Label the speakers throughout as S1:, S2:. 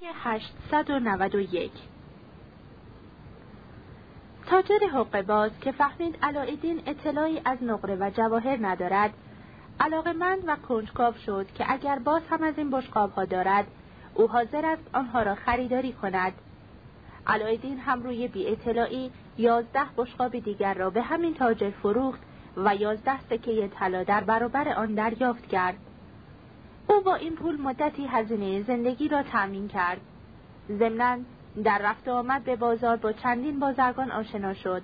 S1: 891 تاجر حقه باز که فهمید علایدین اطلاعی از نقره و جواهر ندارد علاقمند و کنجکاو شد که اگر باز هم از این بشقاب دارد او حاضر است آنها را خریداری کند. علایدین هم روی بی اطلاعی یازده بشقاب دیگر را به همین تاجر فروخت و یازده سکه طلا در برابر آن دریافت کرد. او با این پول مدتی هزینه زندگی را تأمین کرد. ضمنا در رفت آمد به بازار با چندین بازرگان آشنا شد.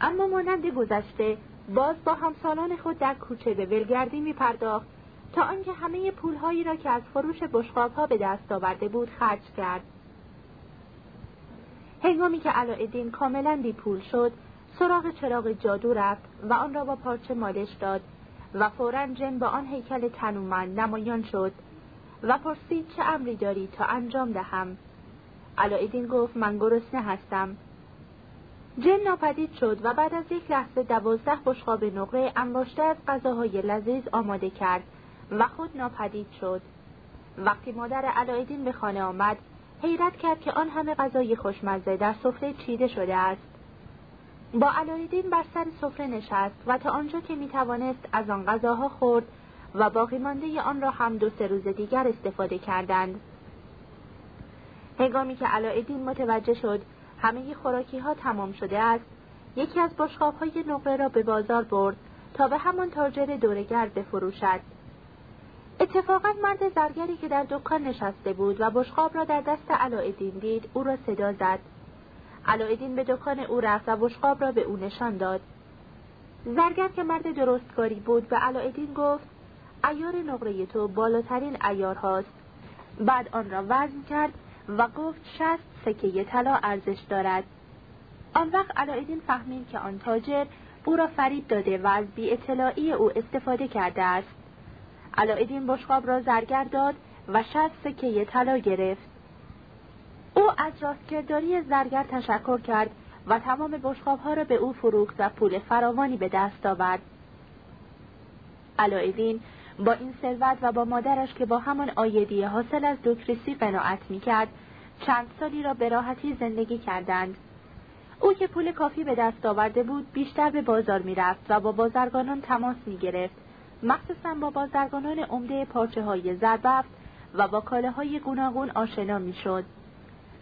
S1: اما مانند گذشته باز با همسالان خود در کوچه به ولگردی می پرداخت تا آنکه همه پولهایی را که از فروش بشقابها به دست آورده بود خرج کرد. هنگامی که علاءالدین کاملا بی پول شد سراغ چراغ جادو رفت و آن را با پارچه مالش داد. و فورا جن با آن هیکل تنومند نمایان شد و پرسید چه امری داری تا انجام دهم. علاءالدین گفت من گرسنه هستم. جن ناپدید شد و بعد از یک لحظه دوازده بشقاب نقره انباشته از غذاهای لذیذ آماده کرد و خود ناپدید شد. وقتی مادر علایدین به خانه آمد حیرت کرد که آن همه غذای خوشمزه در سفره چیده شده است. با علایدین بر سر سفره نشست و تا آنجا که می توانست از آن غذاها خورد و باقی مانده آن را هم دو سه روز دیگر استفاده کردند. هنگامی که علایدین متوجه شد همه خوراکی ها تمام شده است یکی از بشقاب های نقره را به بازار برد تا به همان تاجر دورگرد بفروشد. اتفاقا مرد زرگری که در دکان نشسته بود و بشقاب را در دست علایدین دید او را صدا زد. علایدین به دکان او رفت و بشقاب را به او نشان داد. زرگر که مرد درستکاری بود به علایدین گفت ایار نقره تو بالاترین ایار هاست. بعد آن را وزن کرد و گفت شست سکه طلا ارزش دارد. آن وقت علایدین فهمید که آن تاجر او را فریب داده و از بی اطلاعی او استفاده کرده است. علایدین بشقاب را زرگر داد و شست سکه طلا گرفت. او از راستکرداری زرگر تشکر کرد و تمام بشقاب ها را به او فروخت و پول فراوانی به دست آورد. علایدین با این ثروت و با مادرش که با همان آیدی حاصل از دکریسی قناعت می‌کرد چند سالی را به راحتی زندگی کردند. او که پول کافی به دست آورده بود بیشتر به بازار می‌رفت و با بازرگانان تماس می‌گرفت. مخصوصا با بازرگانان عمده پارچه های زربفت و با کاله های گوناگون آشنا می‌شد.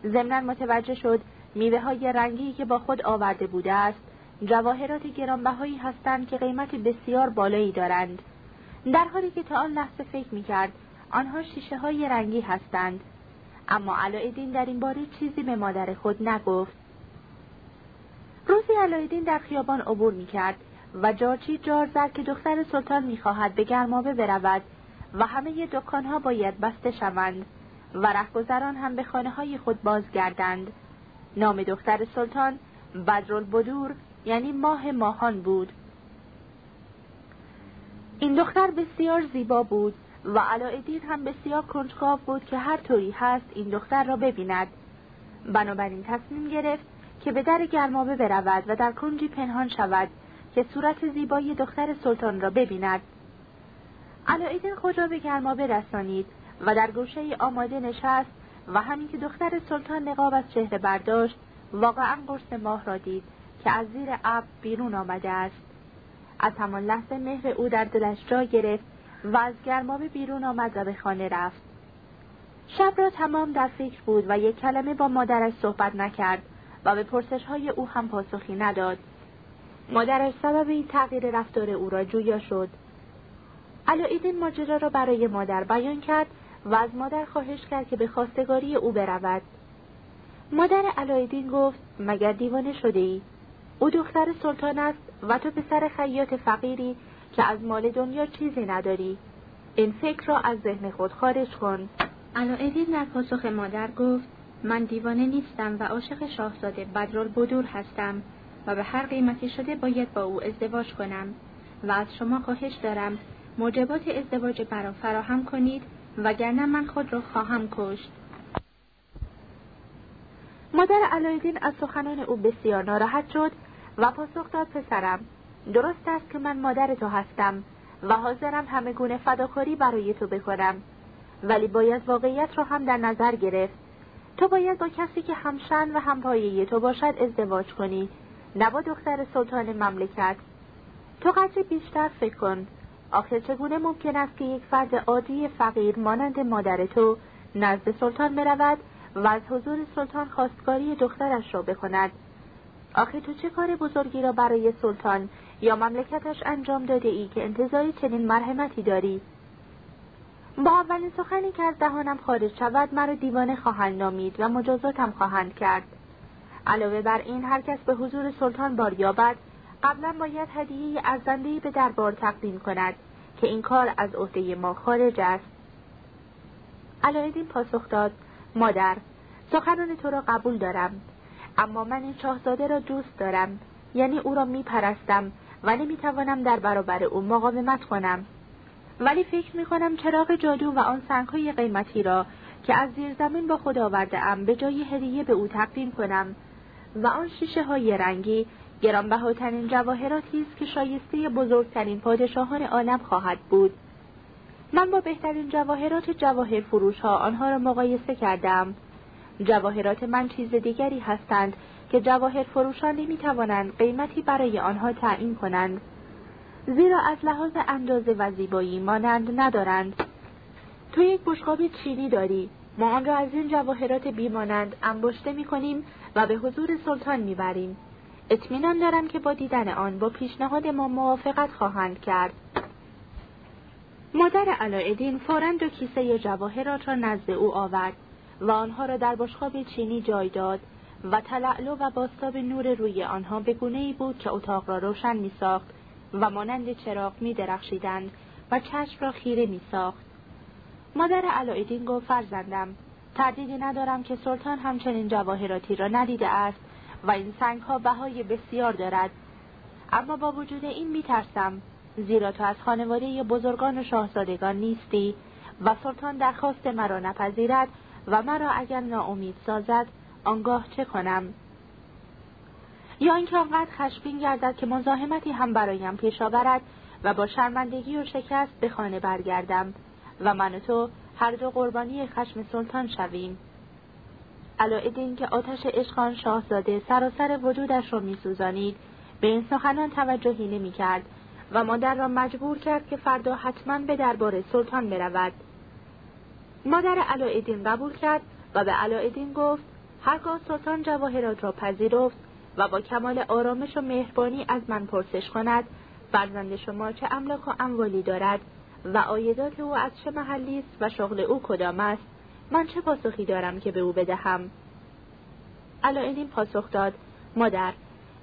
S1: ضمنا متوجه شد میوه های رنگی که با خود آورده بوده است جواهرات گرانبهایی هستند که قیمت بسیار بالایی دارند. در حالی که تا آن لحظه فکر می‌کرد آنها شیشه های رنگی هستند. اما علایدین در این باره چیزی به مادر خود نگفت. روزی علایدین در خیابان عبور می‌کرد و جارچی جار زد که دختر سلطان می‌خواهد به گرمابه برود و همه دکانها باید بسته شوند. و رهگذران هم به خانه های خود بازگردند. نام دختر سلطان بدرالبدور یعنی ماه ماهان بود. این دختر بسیار زیبا بود و علایدین هم بسیار کنجکاو بود که هر طوری هست این دختر را ببیند. بنابراین تصمیم گرفت که به در گرمابه برود و در کنجی پنهان شود که صورت زیبایی دختر سلطان را ببیند. علایدین خود را به گرمابه رسانید. و در گوشه آماده نشست و همین که دختر سلطان نقاب از چهره برداشت واقعا قرص ماه را دید که از زیر اب بیرون آمده است. از همان لحظه مهر او در دلش جا گرفت و از گرمابه بیرون آمد و به خانه رفت. شب را تمام در فکر بود و یک کلمه با مادرش صحبت نکرد و به پرسش های او هم پاسخی نداد. مادرش سبب این تغییر رفتار او را جویا شد. علایدین ماجرا را برای مادر بیان کرد و از مادر خواهش کرد که به خواستگاری او برود. مادر علایدین گفت مگر دیوانه شده ای؟ او دختر سلطان است و تو پسر خیاط فقیری که از مال دنیا چیزی نداری. این فکر را از ذهن خود خارج کن. علایدین در پاسخ مادر گفت من دیوانه نیستم و عاشق شاهزاده بدرالبدور هستم و به هر قیمتی شده باید با او ازدواج کنم و از شما خواهش دارم موجبات ازدواج برا فراهم کنید وگرنه من خود را خواهم کشت. مادر علایدین از سخنان او بسیار ناراحت شد و پاسخ داد پسرم درست است که من مادر تو هستم و حاضرم همه گونه فداکاری برای تو بکنم ولی باید واقعیت را هم در نظر گرفت. تو باید با کسی که همشن و همپایه تو باشد ازدواج کنی نه با دختر سلطان مملکت. تو قدری بیشتر فکر کن. آخر چگونه ممکن است که یک فرد عادی فقیر مانند مادر تو نزد سلطان برود و از حضور سلطان خواستگاری دخترش را بکند؟ آخه تو چه کار بزرگی را برای سلطان یا مملکتش انجام داده ای که انتظاری چنین مرحمتی داری؟ با اولین سخنی که از دهانم خارج شود مرا دیوانه خواهند نامید و مجازاتم خواهند کرد. علاوه بر این هر کس به حضور سلطان بار یابد. قبلا باید هدیه ارزندهای به دربار تقدیم کند که این کار از عهده ما خارج است. علایالدین پاسخ داد مادر سخنان تو را قبول دارم اما من این شاهزاده را دوست دارم یعنی او را میپرستم و نمی‌توانم در برابر او مقاومت کنم. ولی فکر می‌کنم چراغ جادو و آن سنگهای قیمتی را که از زیر زمین با خود آورده ام به جای هدیه به او تقدیم کنم و آن شیشه های رنگی گرانبهاترین جواهراتی است که شایسته بزرگترین پادشاهان عالم خواهد بود. من با بهترین جواهرات جواهر فروش ها آنها را مقایسه کردم. جواهرات من چیز دیگری هستند که جواهر فروشان نمی توانند قیمتی برای آنها تعیین کنند. زیرا از لحاظ اندازه و زیبایی مانند ندارند. تو یک بشقاب چینی داری. ما آن را از این جواهرات بیمانند انباشته می کنیم و به حضور سلطان می بریم. اطمینان دارم که با دیدن آن با پیشنهاد ما موافقت خواهند کرد مادر علایالدین فورا دو کیسه جواهرات را نزد او آورد و آنها را در بشقاب چینی جای داد و تلعلو و باستاب نور روی آنها به گونه ای بود که اتاق را روشن می ساخت و مانند چراغ می درخشیدند و چشم را خیره می ساخت. مادر علایالدین گفت فرزندم تردیدی ندارم که سلطان همچنین جواهراتی را ندیده است و این سنگ ها بهای بسیار دارد. اما با وجود این میترسم زیرا تو از خانواده بزرگان و شاهزادگان نیستی و سلطان درخواست مرا نپذیرد و مرا اگر ناامید سازد آنگاه چه کنم؟ یا اینکه آنقدر خشبین گردد که مزاحمتی هم برایم پیش آورد و با شرمندگی و شکست به خانه برگردم و من و تو هر دو قربانی خشم سلطان شویم. علایالدین که آتش عشقان شاهزاده سراسر وجودش را میسوزانید. به این سخنان توجهی نمی‌کرد و مادر را مجبور کرد که فردا حتما به دربار سلطان برود. مادر علایالدین قبول کرد و به علایالدین گفت هرگاه سلطان جواهرات را پذیرفت و با کمال آرامش و مهربانی از من پرسش کند فرزند شما چه املاک و اموالی دارد و آیدات او از چه محلی است و شغل او کدام است؟ من چه پاسخی دارم که به او بدهم؟ علایالدین پاسخ داد مادر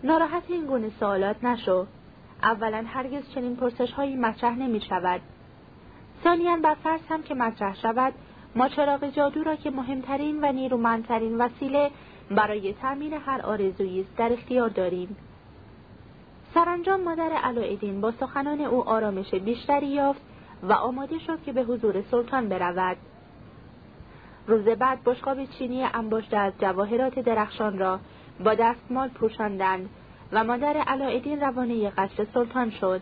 S1: ناراحت این گونه سوالات نشو. اولا هرگز چنین پرسش هایی مطرح نمی شود ثانیا بر فرض هم که مطرح شود ما چراغ جادو را که مهمترین و نیرومندترین وسیله برای تامین هر آرزویی است در اختیار داریم. سرانجام مادر علایالدین با سخنان او آرامش بیشتری یافت و آماده شد که به حضور سلطان برود. روز بعد بشقاب چینی انباشته از جواهرات درخشان را با دستمال پوشاندند و مادر علایالدین روانه قصر سلطان شد.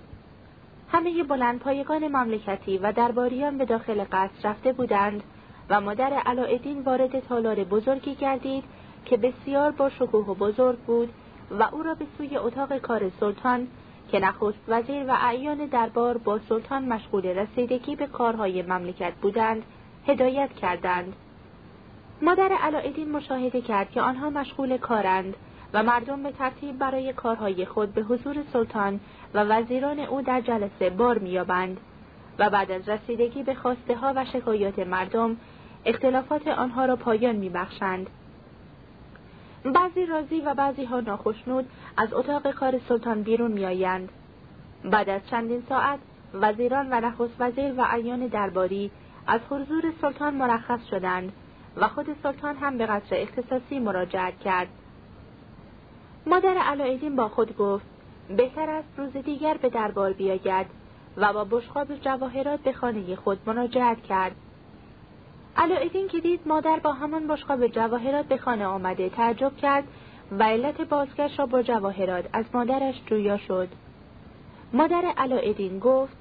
S1: همه بلند پایگان مملکتی و درباریان به داخل قصر رفته بودند و مادر علایالدین وارد تالار بزرگی گردید که بسیار با شکوه و بزرگ بود و او را به سوی اتاق کار سلطان که نخست وزیر و اعیان دربار با سلطان مشغول رسیدگی به کارهای مملکت بودند هدایت کردند. مادر علایالدین مشاهده کرد که آنها مشغول کارند و مردم به ترتیب برای کارهای خود به حضور سلطان و وزیران او در جلسه بار مییابند و بعد از رسیدگی به خواسته ها و شکایات مردم اختلافات آنها را پایان میبخشند. بعضی راضی و بعضی ها ناخشنود از اتاق کار سلطان بیرون میآیند. بعد از چندین ساعت وزیران و نخست وزیر و ایان درباری از حضور سلطان مرخص شدند. و خود سلطان هم به قصر اختصاصی مراجعت کرد. مادر علایالدین با خود گفت بهتر است روز دیگر به دربار بیاید و با بشقاب جواهرات به خانه خود مراجعت کرد. علایالدین که دید مادر با همان بشقاب جواهرات به خانه آمده تعجب کرد و علت بازگشت را با جواهرات از مادرش جویا شد. مادر علایالدین گفت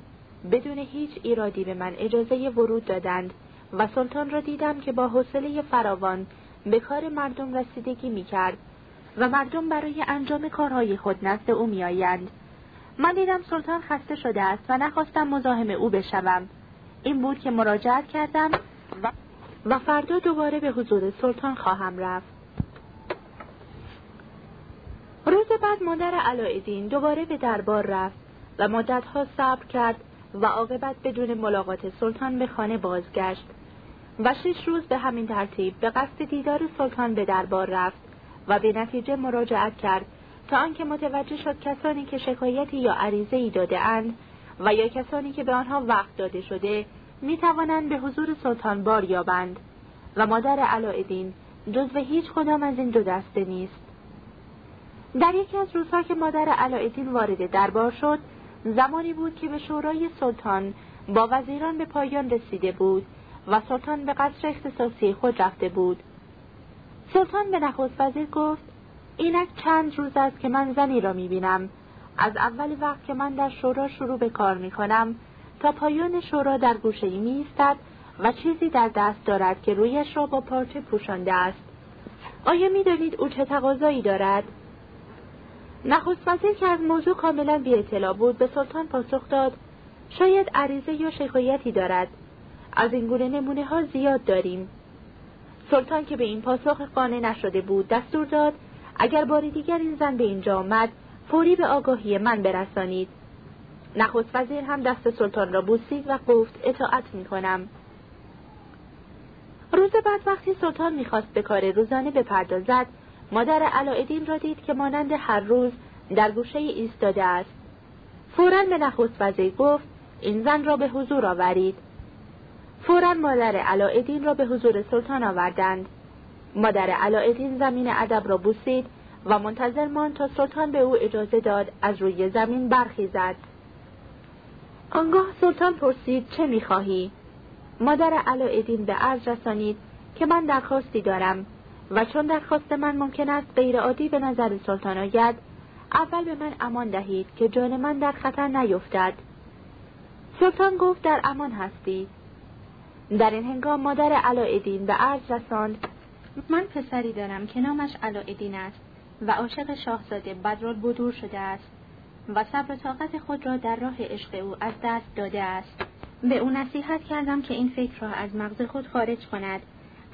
S1: بدون هیچ ایرادی به من اجازه ورود دادند. و سلطان را دیدم که با حوصله فراوان به کار مردم رسیدگی می کرد و مردم برای انجام کارهای خود نزد او می آیند. من دیدم سلطان خسته شده است و نخواستم مزاحم او بشوم. این بود که مراجعت کردم و, و فردا دوباره به حضور سلطان خواهم رفت. روز بعد مادر علایالدین دوباره به دربار رفت و مدتها صبر کرد و عاقبت بدون ملاقات سلطان به خانه بازگشت و شش روز به همین ترتیب به قصد دیدار سلطان به دربار رفت و به نتیجه مراجعت کرد تا آنکه متوجه شد کسانی که شکایتی یا عریضه ای داده اند و یا کسانی که به آنها وقت داده شده می توانند به حضور سلطان بار یابند و مادر علایالدین جزو هیچ کدام از این دو دسته نیست. در یکی از روزها که مادر علایالدین وارد دربار شد زمانی بود که به شورای سلطان با وزیران به پایان رسیده بود. و سلطان به قصر اختصاصی خود رفته بود. سلطان به نخست وزیر گفت اینک چند روز است که من زنی را می‌بینم. از اول وقت که من در شورا شروع به کار می‌کنم تا پایان شورا در گوشه ای میستد و چیزی در دست دارد که رویش را با پارچه پوشانده است. آیا می‌دانید او چه تقاضایی دارد؟ نخست وزیر که از موضوع کاملا بی اطلاع بود به سلطان پاسخ داد شاید عریضه یا شکایتی دارد. از این گونه نمونه ها زیاد داریم. سلطان که به این پاسخ قانع نشده بود دستور داد اگر باری دیگر این زن به اینجا آمد فوری به آگاهی من برسانید. نخست وزیر هم دست سلطان را بوسید و گفت اطاعت می کنم. روز بعد وقتی سلطان می‌خواست به کار روزانه بپردازد مادر علایالدین را دید که مانند هر روز در گوشه ایستاده است. فورا به نخست وزیر گفت این زن را به حضور آورید. فورا مادر علایالدین را به حضور سلطان آوردند. مادر علایالدین زمین ادب را بوسید و منتظر ماند تا سلطان به او اجازه داد از روی زمین برخیزد. آنگاه سلطان پرسید چه می‌خواهی؟ مادر علایالدین به عرض رسانید که من درخواستی دارم و چون درخواست من ممکن است غیرعادی به نظر سلطان آید اول به من امان دهید که جان من در خطر نیفتد. سلطان گفت در امان هستی. در این هنگام مادر علایالدین به عرض رساند من پسری دارم که نامش علایالدین است و عاشق شاهزاده بدرالبدور شده است و صبر طاقت خود را در راه عشق او از دست داده است. به او نصیحت کردم که این فکر را از مغز خود خارج کند.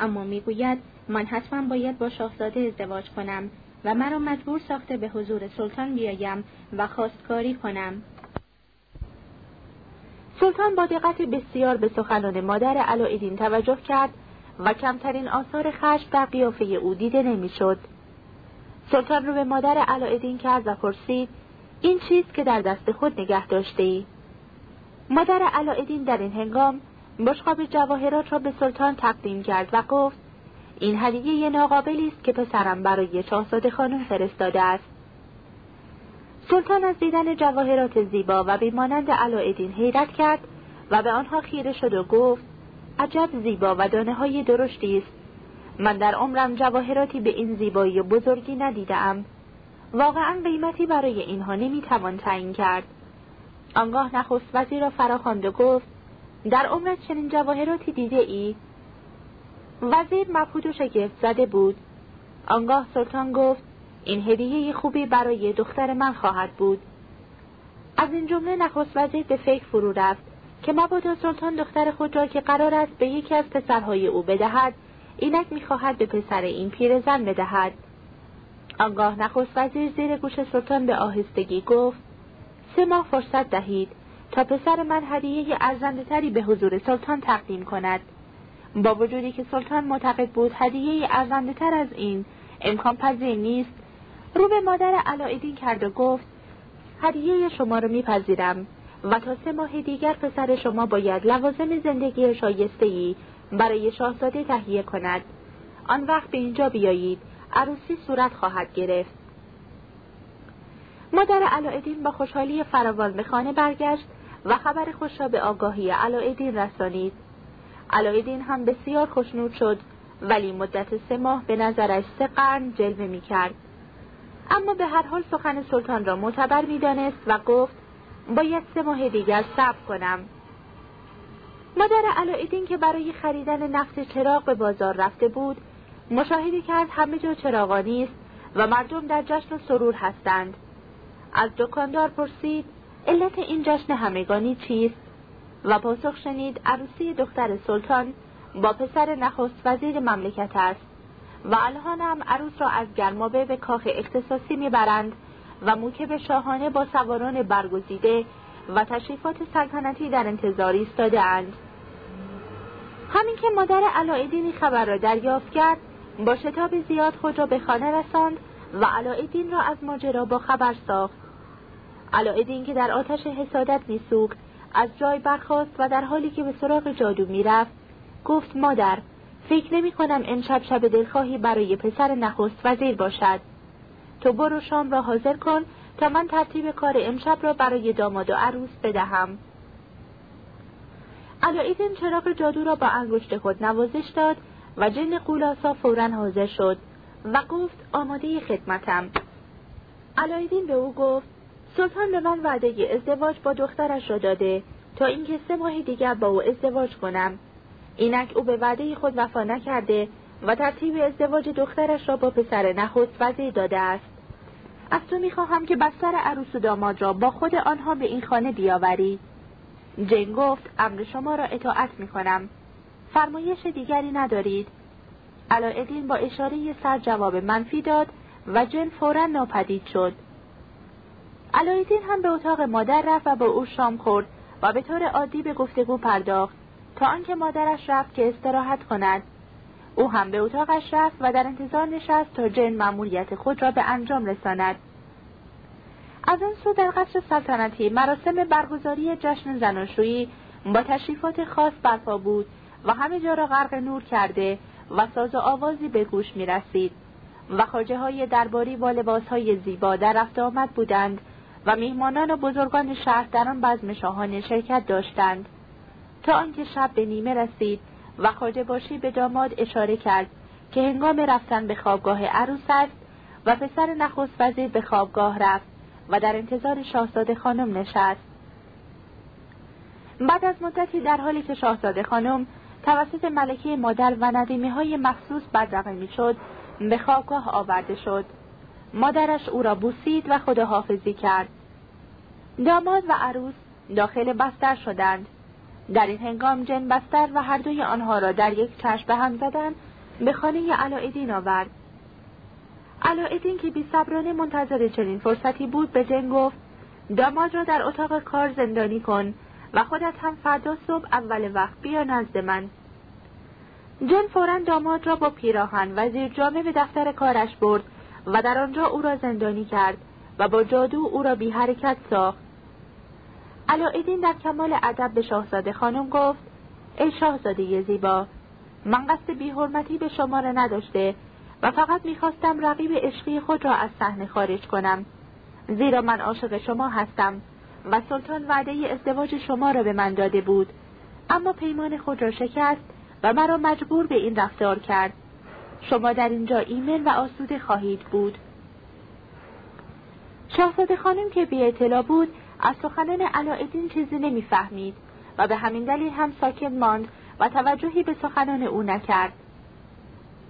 S1: اما می‌گوید من حتما باید با شاهزاده ازدواج کنم و مرا مجبور ساخته به حضور سلطان بیایم و خواستکاری کنم. سلطان با دقت بسیار به سخنان مادر علایالدین توجه کرد و کمترین آثار خشم در قیافه او دیده نمی‌شد. سلطان رو به مادر علایالدین کرد و پرسید این چیز که در دست خود نگه داشته ای؟ مادر علایالدین در این هنگام بشقاب جواهرات را به سلطان تقدیم کرد و گفت این هدیه ناقابلی است که پسرم برای شاهزاده خانم فرستاده است سلطان از دیدن جواهرات زیبا و بیمانند علایالدین حیرت کرد و به آنها خیره شد و گفت عجب زیبا و دانه های درشتی است. من در عمرم جواهراتی به این زیبایی و بزرگی ندیدم واقعا قیمتی برای اینها نمی‌توان تعیین کرد. آنگاه نخست وزیر را فراخواند و گفت در عمرت چنین جواهراتی دیده ای؟ وزیر مبهوت و شگفت زده بود. آنگاه سلطان گفت این هدیه خوبی برای دختر من خواهد بود. از این جمله نخست وزیر به فکر فرو رفت که مبادا سلطان دختر خود را که قرار است به یکی از پسرهای او بدهد اینک می‌خواهد به پسر این پیرزن بدهد. آنگاه نخست وزیر زیر گوش سلطان به آهستگی گفت سه ماه فرصت دهید تا پسر من هدیه ارزنده تری به حضور سلطان تقدیم کند. با وجودی که سلطان معتقد بود هدیه ارزنده تر از این امکان پذیر نیست رو به مادر علایدین کرد و گفت هدیه شما رو میپذیرم و تا سه ماه دیگر پسر شما باید لوازم زندگی شایسته ای برای شاهزاده تهیه کند. آن وقت به اینجا بیایید عروسی صورت خواهد گرفت. مادر علایدین با خوشحالی فراوان به خانه برگشت و خبر خوش را به آگاهی علایدین رسانید. علایدین هم بسیار خوشنود شد ولی مدت سه ماه به نظرش سه قرن جلوه می کرد. اما به هر حال سخن سلطان را معتبر می دانست و گفت باید سه ماه دیگر صبر کنم. مادر علایدین که برای خریدن نفت چراغ به بازار رفته بود مشاهده کرد همه جا چراغانی است و مردم در جشن و سرور هستند. از دکاندار پرسید علت این جشن همگانی چیست؟ و پاسخ شنید عروسی دختر سلطان با پسر نخست وزیر مملکت است. و الان هم عروس را از گرمابه به کاخ اختصاصی می‌برند و موکب شاهانه با سواران برگزیده و تشریفات سلطنتی در انتظار ایستاده اند. همین که مادر علایدینی خبر را دریافت کرد با شتاب زیاد خود را به خانه رساند و علایدین را از ماجرا با خبر ساخت علایدین که در آتش حسادت میسوخت از جای برخاست و در حالی که به سراغ جادو می‌رفت گفت مادر فکر نمی کنم امشب شب دلخواهی برای پسر نخست وزیر باشد. تو برو شام را حاضر کن تا من ترتیب کار امشب را برای داماد و عروس بدهم. علایدین چراغ جادو را با انگشت خود نوازش داد و جن قولاسا فورا حاضر شد و گفت آماده خدمتم. علایدین به او گفت سلطان به من وعده ازدواج با دخترش را داده. تا اینکه سه ماه دیگر با او ازدواج کنم. اینک او به وعده خود وفا نکرده و ترتیب ازدواج دخترش را با پسر نخست وزیر داده است. از تو می‌خواهم که بستر عروس و داماد را با خود آنها به این خانه بیاوری. جن گفت امر شما را اطاعت می‌کنم. فرمایش دیگری ندارید. علایالدین با اشاره سر جواب منفی داد و جن فورا ناپدید شد. علایالدین هم به اتاق مادر رفت و با او شام خورد و به طور عادی به گفتگو پرداخت. تا آنکه مادرش رفت که استراحت کند. او هم به اتاقش رفت و در انتظار نشست تا جن مأموریت خود را به انجام رساند. از آن سو در قصر سلطنتی مراسم برگزاری جشن زناشویی با تشریفات خاص برپا بود و همه جا را غرق نور کرده و ساز و آوازی به گوش می رسید و خاجه های درباری با لباس های زیبا در رفت آمد بودند و میهمانان و بزرگان شهر در آن بزم شاهانه شرکت داشتند. تا آنکه شب به نیمه رسید و خاجه باشی به داماد اشاره کرد که هنگام رفتن به خوابگاه عروس است و پسر نخست وزیر به خوابگاه رفت و در انتظار شاهزاده خانم نشست. بعد از مدتی در حالی که شاهزاده خانم توسط ملکه مادر و ندیمی های مخصوص بدرقه شد به خوابگاه آورده شد. مادرش او را بوسید و خداحافظی کرد. داماد و عروس داخل بستر شدند. در این هنگام جن بستر و هر دوی آنها را در یک چشم به هم زدن به خانه علایدین آورد. علایدین که بی صبرانه منتظر چنین فرصتی بود به جن گفت داماد را در اتاق کار زندانی کن و خودت هم فردا صبح اول وقت بیا نزد من. جن فورا داماد را با پیراهن و زیر به دفتر کارش برد و در آنجا او را زندانی کرد و با جادو او را بی حرکت ساخت. علایدین در کمال ادب به شاهزاده خانم گفت ای شاهزاده زیبا من قصد بیحرمتی به شما را نداشته و فقط می‌خواستم رقیب عشقی خود را از صحنه خارج کنم. زیرا من عاشق شما هستم و سلطان وعده ازدواج شما را به من داده بود. اما پیمان خود را شکست و مرا مجبور به این رفتار کرد. شما در اینجا ایمن و آسوده خواهید بود. شاهزاده خانم که بی اطلاع بود از سخنان علایدین چیزی نمی‌فهمید و به همین دلیل هم ساکت ماند و توجهی به سخنان او نکرد.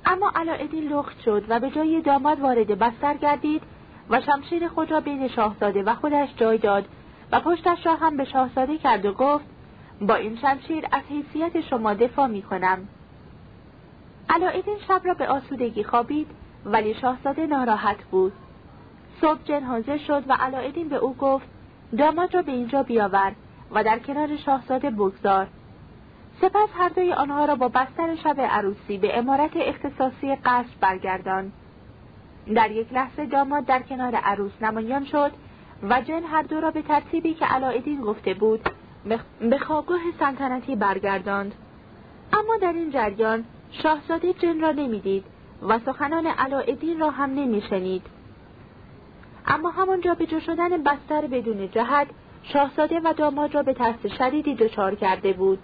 S1: اما علایدین لخت شد و به جای داماد وارد بستر گردید و شمشیر خود را بین شاهزاده و خودش جای داد و پشتش را هم به شاهزاده کرد و گفت با این شمشیر از حیثیت شما دفاع می کنم علایدین شب را به آسودگی خوابید ولی شاهزاده ناراحت بود. صبح جن حاضر شد و علایدین به او گفت داماد را به اینجا بیاور و در کنار شاهزاده بگذار. سپس هر دوی آنها را با بستر شب عروسی به امارت اختصاصی قصر برگردان. در یک لحظه داماد در کنار عروس نمایان شد و جن هر دو را به ترتیبی که علایدین گفته بود به خوابگاه سلطنتی برگرداند. اما در این جریان شاهزاده جن را نمی‌دید و سخنان علایدین را هم نمیشنید. اما همانجا به جو شدن بستر بدون جهت شاهزاده و داماد را به ترس شدیدی دچار کرده بود.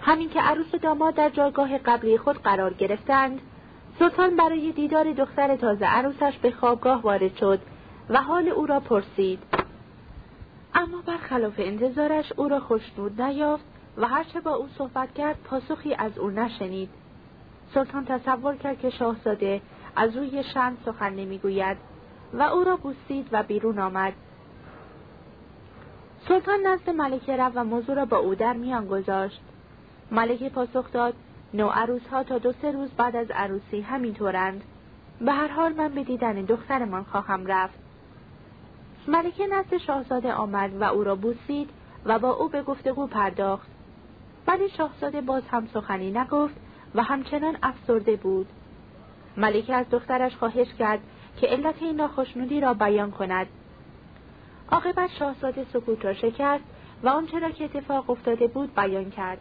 S1: همین که عروس و داماد در جایگاه قبلی خود قرار گرفتند سلطان برای دیدار دختر تازه عروسش به خوابگاه وارد شد و حال او را پرسید. اما برخلاف انتظارش او را خوشنود نیافت و هرچه با او صحبت کرد پاسخی از او نشنید. سلطان تصور کرد که شاهزاده از روی شن سخن نمی‌گوید. و او را بوسید و بیرون آمد. سلطان نزد ملکه رفت و موضوع را با او در میان گذاشت. ملکه پاسخ داد نو عروس ها تا دو سه روز بعد از عروسی همینطورند. به هر حال من به دیدن دخترمان خواهم رفت. ملکه نزد شاهزاده آمد و او را بوسید و با او به گفتگو پرداخت. ولی شاهزاده باز هم سخنی نگفت و همچنان افسرده بود. ملکه از دخترش خواهش کرد که علت این ناخشنودی را بیان کند. عاقبت شاهزاده سکوت را شکست و آنچه را که اتفاق افتاده بود بیان کرد.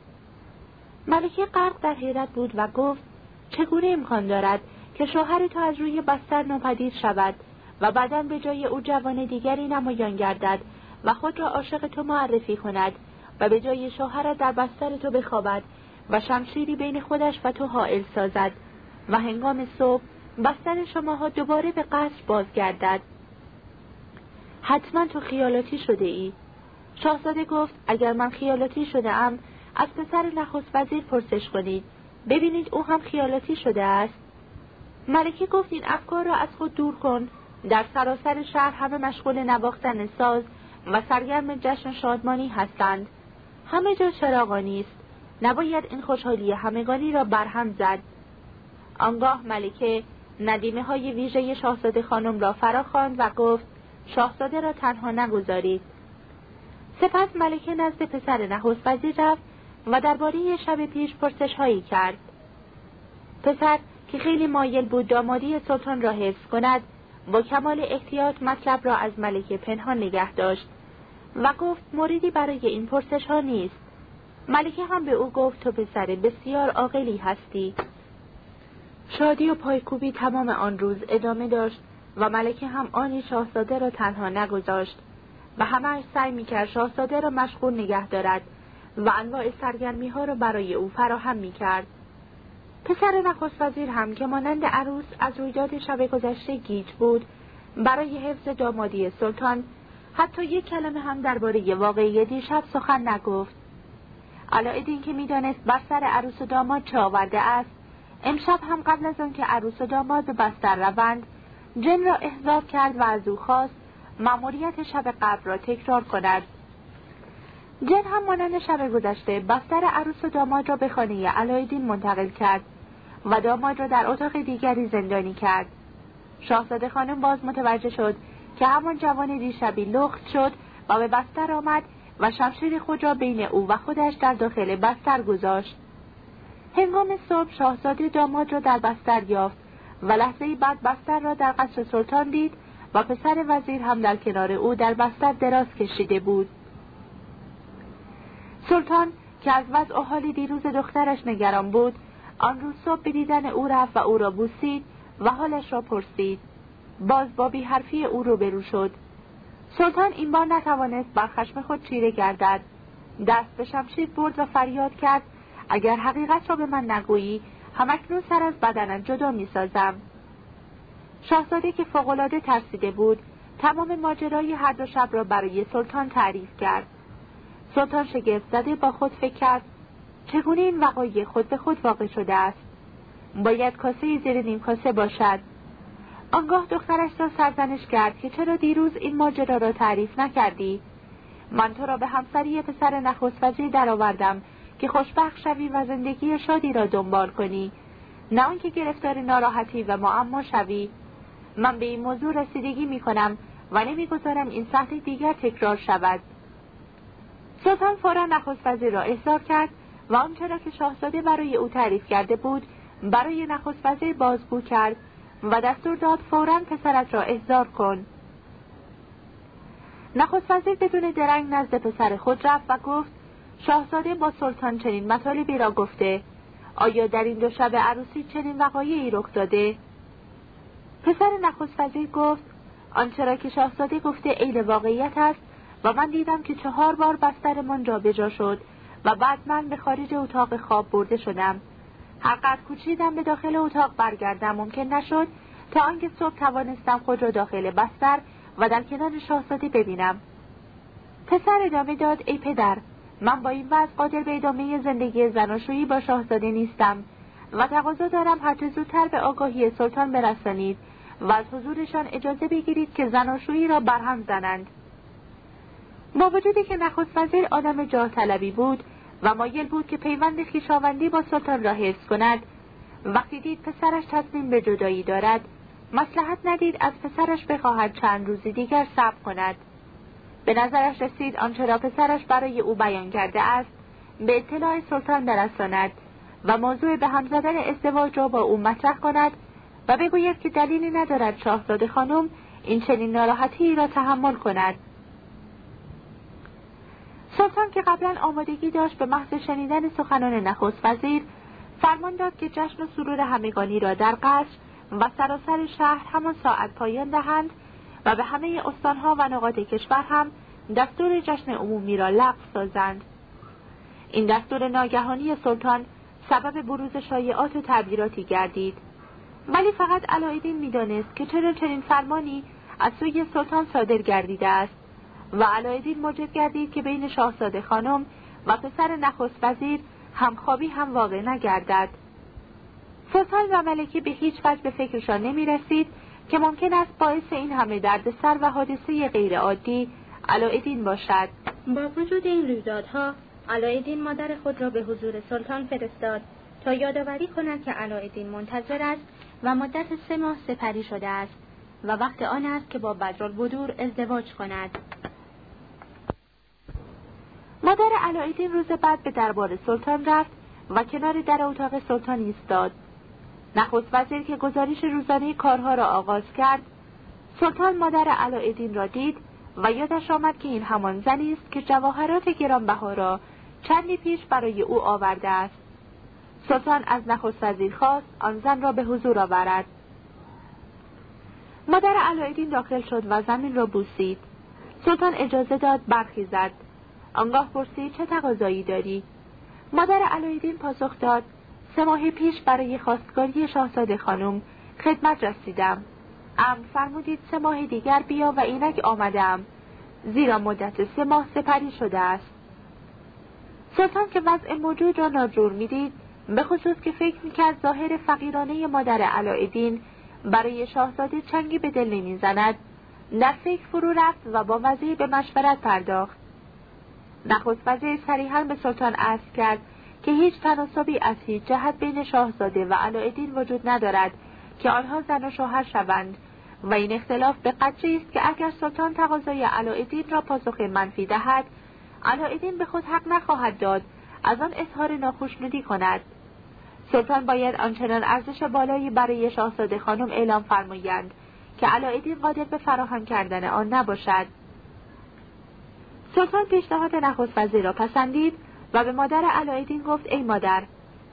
S1: ملکه غرق در حیرت بود و گفت چگونه امکان دارد که شوهر تو از روی بستر ناپدید شود و بعدا به جای او جوان دیگری نمایان گردد و خود را عاشق تو معرفی کند و به جای شوهرت در بستر تو بخوابد و شمشیری بین خودش و تو حائل سازد و هنگام صبح بستر شماها دوباره به قصر بازگردد. حتما تو خیالاتی شده ای. شاهزاده گفت اگر من خیالاتی شده ام از پسر نخست وزیر پرسش کنید. ببینید او هم خیالاتی شده است. ملکه گفت این افکار را از خود دور کن. در سراسر شهر همه مشغول نواختن ساز و سرگرم جشن شادمانی هستند. همه جا چراغانی است. نباید این خوشحالی همگانی را برهم زد. آنگاه ملکه ندیمه های ویژه شاهزاده خانم را فرا خواند و گفت شاهزاده را تنها نگذارید. سپس ملکه نزد پسر نخست وزیر رفت و درباره شب پیش پرسش هایی کرد. پسر که خیلی مایل بود دامادی سلطان را حفظ کند با کمال احتیاط مطلب را از ملکه پنهان نگه داشت و گفت موردی برای این پرسش ها نیست. ملکه هم به او گفت تو پسر بسیار عاقلی هستی. شادی و پایکوبی تمام آن روز ادامه داشت و ملکه هم آنی شاهزاده را تنها نگذاشت. و همه سعی می‌کرد شاهزاده را مشغول نگه دارد و انواع سرگرمی ها را برای او فراهم می‌کرد. پسر نخست وزیر هم که مانند عروس از رویداد شب گذشته گیج بود برای حفظ دامادی سلطان حتی یک کلمه هم درباره واقعی دیشب سخن نگفت. علایدین که می‌دانست بر سر عروس و داماد چه آورده است امشب هم قبل از آنکه عروس و داماد به بستر روند جن را احضار کرد و از او خواست مأموریت شب قبل را تکرار کند. جن هم مانند شب گذشته بستر عروس و داماد را به خانه علایدین منتقل کرد و داماد را در اتاق دیگری زندانی کرد. شاهزاده خانم باز متوجه شد که همان جوان دیشبی لخت شد و به بستر آمد و شمشیر خود را بین او و خودش در داخل بستر گذاشت. هنگام صبح شاهزاده داماد را در بستر یافت و لحظه بعد بستر را در قصر سلطان دید و پسر وزیر هم در کنار او در بستر دراز کشیده بود. سلطان که از وضع و حال دیروز دخترش نگران بود آن روز صبح به دیدن او رفت و او را بوسید و حالش را پرسید. باز با حرفی او روبرو شد. سلطان این بار نتوانست بر خشم خود چیره گردد. دست به شمشیر برد و فریاد کرد اگر حقیقت را به من نگویی همکنون سر از بدنم جدا می‌سازم. شاهزاده که فوقالعاده ترسیده بود تمام ماجرای هر دو شب را برای سلطان تعریف کرد. سلطان شگفت زده با خود فکر کرد چگونه این وقایع خود به خود واقع شده است؟ باید کاسه زیر نیم کاسه باشد. آنگاه دخترش را سرزنش کرد که چرا دیروز این ماجرا را تعریف نکردی؟ من تو را به همسری پسر نخست وزیر درآوردم که خوشبخت شوی و زندگی شادی را دنبال کنی. نه آنکه گرفتار ناراحتی و معما شوی. من به این موضوع رسیدگی می کنم و نمی‌گذارم این صحنه دیگر تکرار شود. سلطان فورا نخست وزیر را احضار کرد و آنچه را که شاهزاده برای او تعریف کرده بود برای نخست وزیر بازگو کرد و دستور داد فورا پسرت را احضار کن. نخست وزیر بدون درنگ نزد پسر خود رفت و گفت شاهزاده با سلطان چنین مطالبی را گفته آیا در این دو شب عروسی چنین وقایعی رخ داده؟ پسر نخست وزیر گفت آنچه را که شاهزاده گفته عین واقعیت است و من دیدم که چهار بار بسترمان جابجا شد و بعد من به خارج اتاق خواب برده شدم. هر قدر کوچیدم به داخل اتاق برگردم ممکن نشد تا آنکه صبح توانستم خود را داخل بستر و در کنار شاهزاده ببینم. پسر ادامه داد ای پدر من با این وضع قادر به ادامه زندگی زناشویی با شاهزاده نیستم و تقاضا دارم هرچه زودتر به آگاهی سلطان برسانید و از حضورشان اجازه بگیرید که زناشویی را برهم زنند. با وجودی که نخست وزیر آدم جاه طلبی بود و مایل بود که پیوند خویشاوندی با سلطان را حفظ کند وقتی دید پسرش تصمیم به جدایی دارد مصلحت ندید از پسرش بخواهد چند روزی دیگر صبر کند. به نظرش رسید آنچه را پسرش برای او بیان کرده است. به اطلاع سلطان برساند و موضوع به هم زدن ازدواج را با او مطرح کند و بگوید که دلیلی ندارد شاهزاده خانم این چنین ناراحتی را تحمل کند. سلطان که قبلا آمادگی داشت به محض شنیدن سخنان نخست وزیر فرمان داد که جشن و سرور همگانی را در قصر و سراسر شهر همان ساعت پایان دهند و به همه استانها و نقاط کشور هم دستور جشن عمومی را لغو سازند. این دستور ناگهانی سلطان سبب بروز شایعات و تعبیراتی گردید. ولی فقط علایدین می‌دانست که چرا چنین فرمانی از سوی سلطان صادر گردیده است و علایدین موجب گردید که بین شاهزاده خانم و پسر نخست وزیر همخوابی هم واقع نگردد. سلطان و ملکه به هیچ وجه به فکرشان نمی رسید که ممکن است باعث این همه دردسر و حادثه غیرعادی علایدین باشد. با وجود این رویدادها علایدین مادر خود را به حضور سلطان فرستاد تا یادآوری کند که علایدین منتظر است و مدت سه ماه سپری شده است و وقت آن است که با بدرالبدور ازدواج کند. مادر علایدین روز بعد به دربار سلطان رفت و کنار در اتاق سلطان ایستاد. نخست وزیر که گزارش روزانه کارها را آغاز کرد سلطان مادر علایدین را دید و یادش آمد که این همان زنی است که جواهرات گرانبها را چندی پیش برای او آورده است. سلطان از نخست وزیر خواست آن زن را به حضور آورد. مادر علایدین داخل شد و زمین را بوسید. سلطان اجازه داد برخیزد. آنگاه پرسید چه تقاضایی داری؟ مادر علایدین پاسخ داد سه ماه پیش برای خواستگاری شاهزاده خانم خدمت رسیدم. امر فرمودید سه ماه دیگر بیا و اینک آمدم. زیرا مدت سه ماه سپری شده است. سلطان که وضع موجود را ناجور می‌دید به خصوص که فکر می‌کرد ظاهر فقیرانه مادر علایدین برای شاهزاده چنگی به دل نمی‌زند. در فکر فرو رفت و با وزیر به مشورت پرداخت. نخست وزیر صریحا به سلطان عرض کرد که هیچ تناسبی از هیچ جهت بین شاهزاده و علایدین وجود ندارد که آنها زن و شوهر شوند. و این اختلاف به قدری است که اگر سلطان تقاضای علایدین را پاسخ منفی دهد علایدین به خود حق نخواهد داد از آن اظهار ناخشنودی کند. سلطان باید آنچنان ارزش بالایی برای شاهزاده خانم اعلام فرمایند که علایدین قادر به فراهم کردن آن نباشد. سلطان پیشنهاد نخست وزیر را پسندید و به مادر علایدین گفت ای مادر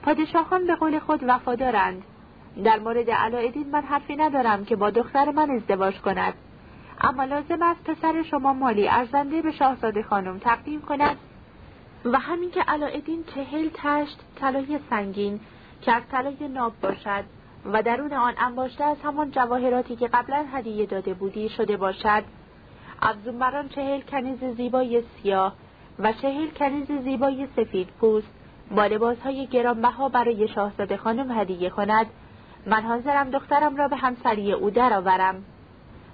S1: پادشاهان به قول خود وفادارند. در مورد علایدین من حرفی ندارم که با دختر من ازدواج کند. اما لازم است پسر شما مالی ارزنده به شاهزاده خانم تقدیم کند. و همین که علایدین چهل تشت طلای سنگین که از طلای ناب باشد و درون آن انباشته از همان جواهراتی که قبلا هدیه داده بودی شده باشد. افزون بران چهل کنیز زیبای سیاه و چهل کنیز زیبای سفید پوست با لباسهای گرانبها برای شاهزاده خانم هدیه کند من حاضرم دخترم را به همسری او درآورم.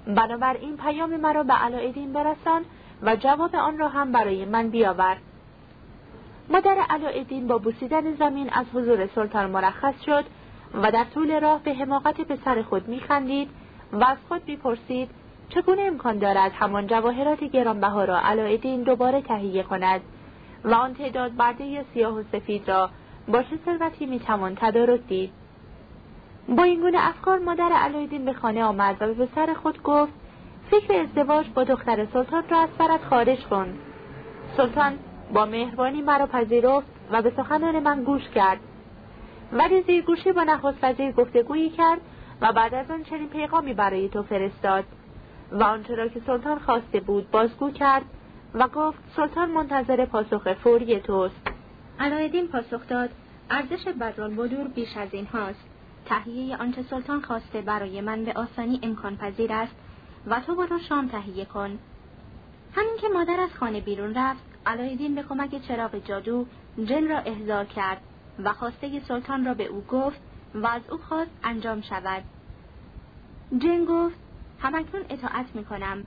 S1: بنابراین پیام مرا به علایدین برسان و جواب آن را هم برای من بیاور. مادر علایدین با بوسیدن زمین از حضور سلطان مرخص شد و در طول راه به حماقت پسر خود میخندید و از خود می‌پرسید چگونه امکان دارد همان جواهرات گرانبها را علایدین دوباره تهیه کند؟ و آن تعداد برده سیاه و سفید را با چه ثروتی می‌توان تدارک دید؟ با این گونه افکار مادر علایدین به خانه آمد و به پسر خود گفت فکر ازدواج با دختر سلطان را از سرت خارج کن. سلطان با مهربانی مرا پذیرفت و به سخنان من گوش کرد. ولی زیرگوشی با نخست وزیر گفتگویی کرد و بعد از آن چنین پیغامی برای تو فرستاد. و آنچه را که سلطان خواسته بود بازگو کرد و گفت سلطان منتظر پاسخ فوری توست. علایدین پاسخ داد ارزش بدرالبدور بیش از این هاست. تهیه آنچه سلطان خواسته برای من به آسانی امکان پذیر است و تو برو شام تهیه کن. همین که مادر از خانه بیرون رفت علایدین به کمک چراغ جادو جن را احضار کرد و خواسته سلطان را به او گفت و از او خواست انجام شود. جن گفت همکنون اطاعت می کنم